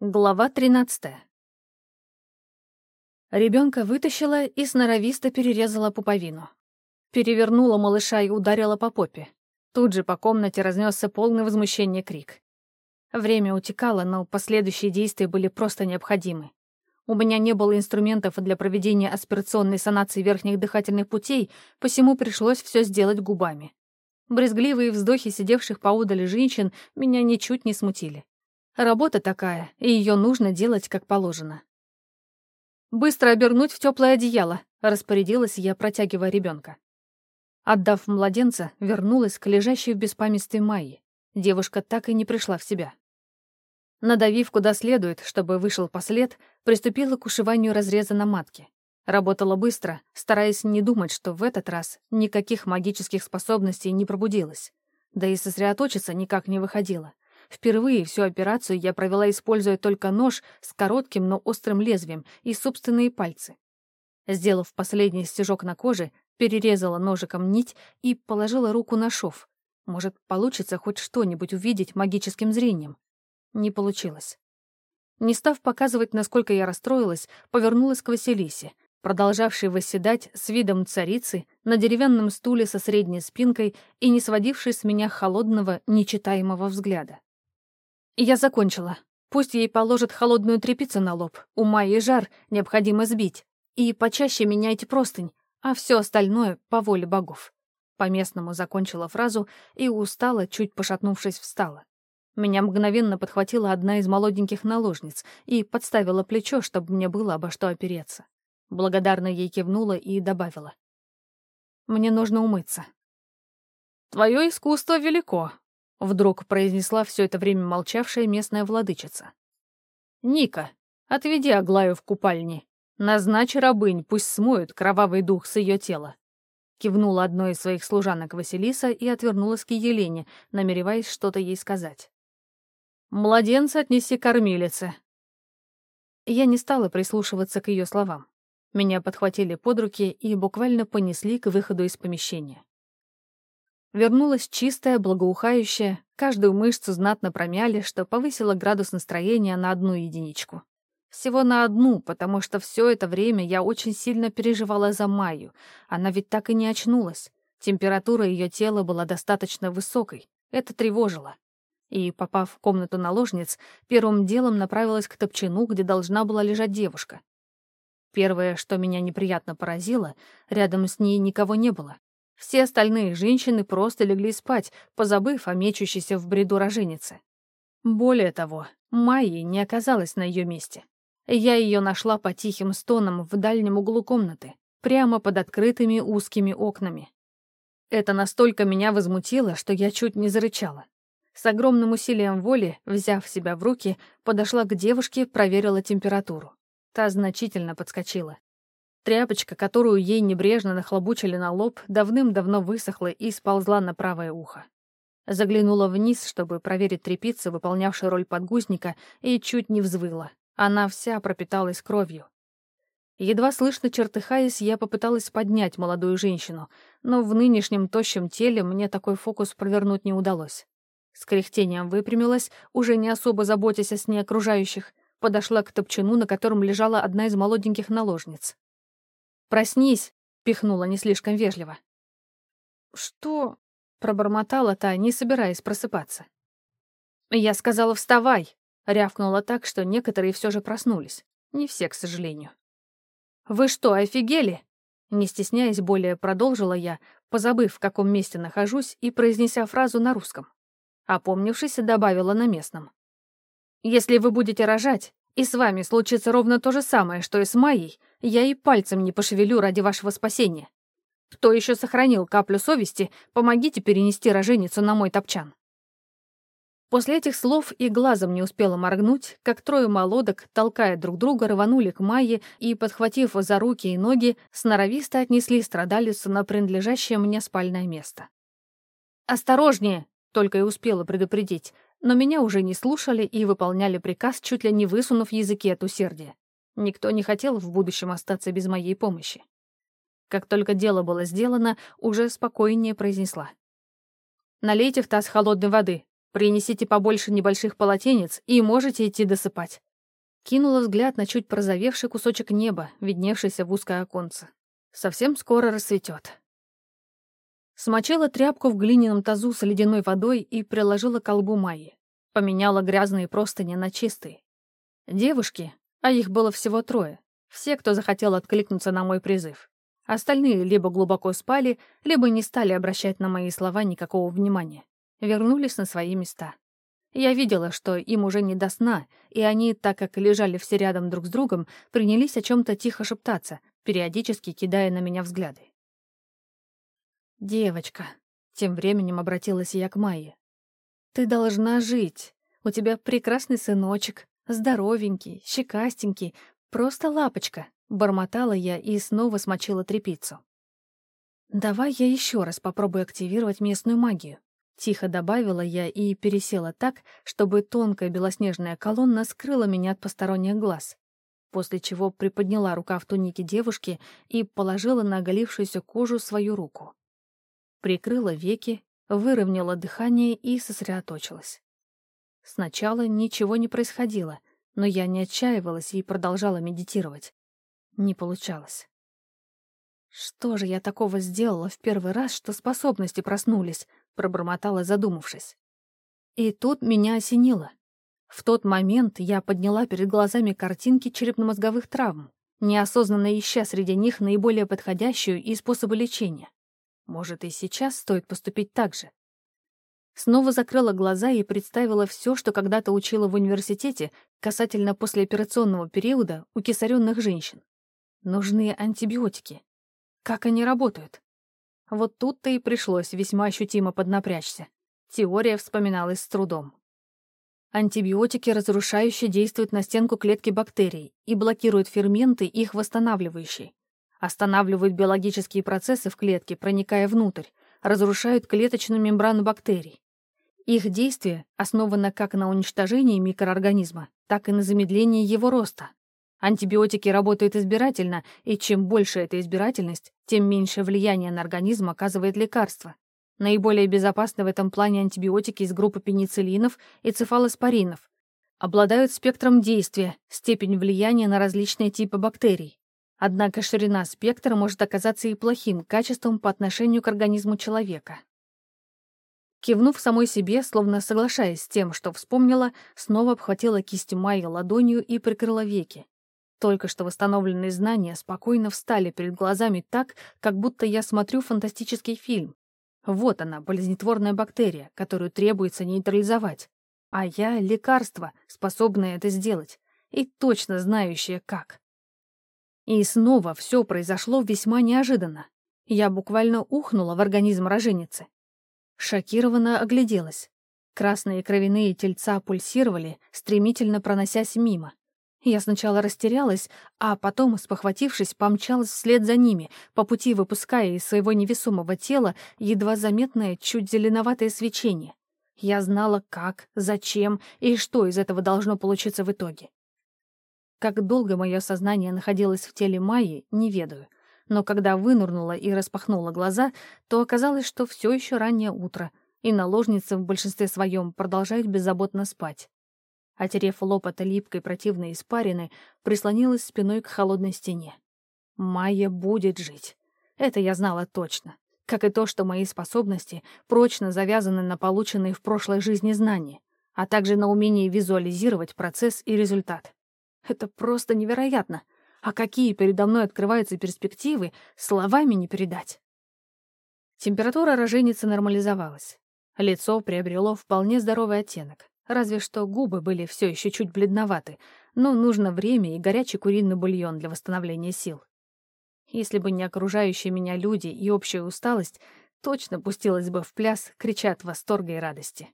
Глава 13 Ребенка вытащила и сноровисто перерезала пуповину. Перевернула малыша и ударила по попе. Тут же по комнате разнесся полный возмущения крик. Время утекало, но последующие действия были просто необходимы. У меня не было инструментов для проведения аспирационной санации верхних дыхательных путей, посему пришлось все сделать губами. Брезгливые вздохи сидевших поудали женщин меня ничуть не смутили. Работа такая, и ее нужно делать как положено. «Быстро обернуть в теплое одеяло», — распорядилась я, протягивая ребенка. Отдав младенца, вернулась к лежащей в беспамятстве Майи. Девушка так и не пришла в себя. Надавив куда следует, чтобы вышел послед, приступила к ушиванию разреза на матке. Работала быстро, стараясь не думать, что в этот раз никаких магических способностей не пробудилось. Да и сосредоточиться никак не выходило. Впервые всю операцию я провела, используя только нож с коротким, но острым лезвием и собственные пальцы. Сделав последний стежок на коже, перерезала ножиком нить и положила руку на шов. Может, получится хоть что-нибудь увидеть магическим зрением. Не получилось. Не став показывать, насколько я расстроилась, повернулась к Василисе, продолжавшей восседать с видом царицы на деревянном стуле со средней спинкой и не сводившей с меня холодного, нечитаемого взгляда. Я закончила. Пусть ей положат холодную тряпицу на лоб. Ума и жар необходимо сбить. И почаще меняйте простынь, а все остальное по воле богов. По-местному закончила фразу и устала, чуть пошатнувшись, встала. Меня мгновенно подхватила одна из молоденьких наложниц и подставила плечо, чтобы мне было обо что опереться. Благодарно ей кивнула и добавила. «Мне нужно умыться». «Твое искусство велико», Вдруг произнесла все это время молчавшая местная владычица. «Ника, отведи Аглаю в купальни. Назначь рабынь, пусть смоют кровавый дух с ее тела». Кивнула одной из своих служанок Василиса и отвернулась к Елене, намереваясь что-то ей сказать. «Младенца отнеси кормилице». Я не стала прислушиваться к ее словам. Меня подхватили под руки и буквально понесли к выходу из помещения. Вернулась чистая, благоухающая, каждую мышцу знатно промяли, что повысило градус настроения на одну единичку. Всего на одну, потому что все это время я очень сильно переживала за Майю. Она ведь так и не очнулась. Температура ее тела была достаточно высокой. Это тревожило. И, попав в комнату наложниц, первым делом направилась к топчину, где должна была лежать девушка. Первое, что меня неприятно поразило, рядом с ней никого не было. Все остальные женщины просто легли спать, позабыв о мечущейся в бреду роженице. Более того, Майи не оказалась на ее месте. Я ее нашла по тихим стонам в дальнем углу комнаты, прямо под открытыми узкими окнами. Это настолько меня возмутило, что я чуть не зарычала. С огромным усилием воли, взяв себя в руки, подошла к девушке, проверила температуру. Та значительно подскочила. Тряпочка, которую ей небрежно нахлобучили на лоб, давным-давно высохла и сползла на правое ухо. Заглянула вниз, чтобы проверить тряпицу, выполнявшую роль подгузника, и чуть не взвыла. Она вся пропиталась кровью. Едва слышно чертыхаясь, я попыталась поднять молодую женщину, но в нынешнем тощем теле мне такой фокус провернуть не удалось. С кряхтением выпрямилась, уже не особо заботясь о сне окружающих, подошла к топчану, на котором лежала одна из молоденьких наложниц. «Проснись!» — пихнула не слишком вежливо. «Что?» — пробормотала та, не собираясь просыпаться. «Я сказала, вставай!» — рявкнула так, что некоторые все же проснулись. Не все, к сожалению. «Вы что, офигели?» Не стесняясь, более продолжила я, позабыв, в каком месте нахожусь, и произнеся фразу на русском. Опомнившись, добавила на местном. «Если вы будете рожать, и с вами случится ровно то же самое, что и с Майей, я и пальцем не пошевелю ради вашего спасения. Кто еще сохранил каплю совести, помогите перенести роженицу на мой топчан». После этих слов и глазом не успела моргнуть, как трое молодок, толкая друг друга, рванули к Майе и, подхватив за руки и ноги, сноровисто отнесли страдалицу на принадлежащее мне спальное место. «Осторожнее!» — только и успела предупредить, но меня уже не слушали и выполняли приказ, чуть ли не высунув языки от усердия. Никто не хотел в будущем остаться без моей помощи. Как только дело было сделано, уже спокойнее произнесла. «Налейте в таз холодной воды, принесите побольше небольших полотенец и можете идти досыпать. Кинула взгляд на чуть прозовевший кусочек неба, видневшийся в узкое оконце. Совсем скоро рассветет. Смочила тряпку в глиняном тазу с ледяной водой и приложила к колбу Майи. Поменяла грязные простыни на чистые. Девушки, а их было всего трое, все, кто захотел откликнуться на мой призыв. Остальные либо глубоко спали, либо не стали обращать на мои слова никакого внимания. Вернулись на свои места. Я видела, что им уже не до сна, и они, так как лежали все рядом друг с другом, принялись о чем-то тихо шептаться, периодически кидая на меня взгляды. «Девочка», — тем временем обратилась я к Майе, — «ты должна жить. У тебя прекрасный сыночек, здоровенький, щекастенький, просто лапочка», — бормотала я и снова смочила трепицу. «Давай я еще раз попробую активировать местную магию. Тихо добавила я и пересела так, чтобы тонкая белоснежная колонна скрыла меня от посторонних глаз, после чего приподняла рука в тунике девушки и положила на оголившуюся кожу свою руку. Прикрыла веки, выровняла дыхание и сосредоточилась. Сначала ничего не происходило, но я не отчаивалась и продолжала медитировать. Не получалось. Что же я такого сделала в первый раз, что способности проснулись? пробормотала, задумавшись. И тут меня осенило. В тот момент я подняла перед глазами картинки черепно-мозговых травм, неосознанно ища среди них наиболее подходящую и способы лечения. Может, и сейчас стоит поступить так же. Снова закрыла глаза и представила все, что когда-то учила в университете касательно послеоперационного периода у кесаренных женщин. Нужны антибиотики. Как они работают? Вот тут-то и пришлось весьма ощутимо поднапрячься. Теория вспоминалась с трудом. Антибиотики разрушающе действуют на стенку клетки бактерий и блокируют ферменты, их восстанавливающие. Останавливают биологические процессы в клетке, проникая внутрь, разрушают клеточную мембрану бактерий. Их действие основано как на уничтожении микроорганизма, так и на замедлении его роста. Антибиотики работают избирательно, и чем больше эта избирательность, тем меньше влияния на организм оказывает лекарство. Наиболее безопасны в этом плане антибиотики из группы пенициллинов и цефалоспоринов. Обладают спектром действия, степень влияния на различные типы бактерий. Однако ширина спектра может оказаться и плохим качеством по отношению к организму человека. Кивнув самой себе, словно соглашаясь с тем, что вспомнила, снова обхватила кисть Майи ладонью и прикрыла веки. Только что восстановленные знания спокойно встали перед глазами так, как будто я смотрю фантастический фильм. Вот она, болезнетворная бактерия, которую требуется нейтрализовать. А я — лекарство, способное это сделать, и точно знающее как. И снова все произошло весьма неожиданно. Я буквально ухнула в организм роженицы. Шокированно огляделась. Красные кровяные тельца пульсировали, стремительно проносясь мимо. Я сначала растерялась, а потом, спохватившись, помчалась вслед за ними, по пути выпуская из своего невесомого тела едва заметное, чуть зеленоватое свечение. Я знала, как, зачем и что из этого должно получиться в итоге. Как долго мое сознание находилось в теле Майи, не ведаю. Но когда вынурнула и распахнула глаза, то оказалось, что все еще раннее утро, и наложницы в большинстве своем продолжают беззаботно спать. Отерев лоб от липкой противной испарины, прислонилась спиной к холодной стене. Майя будет жить. Это я знала точно. Как и то, что мои способности прочно завязаны на полученные в прошлой жизни знания, а также на умении визуализировать процесс и результат. Это просто невероятно. А какие передо мной открываются перспективы, словами не передать. Температура роженицы нормализовалась. Лицо приобрело вполне здоровый оттенок. Разве что губы были все еще чуть бледноваты, но нужно время и горячий куриный бульон для восстановления сил. Если бы не окружающие меня люди и общая усталость, точно пустилась бы в пляс, крича от восторга и радости.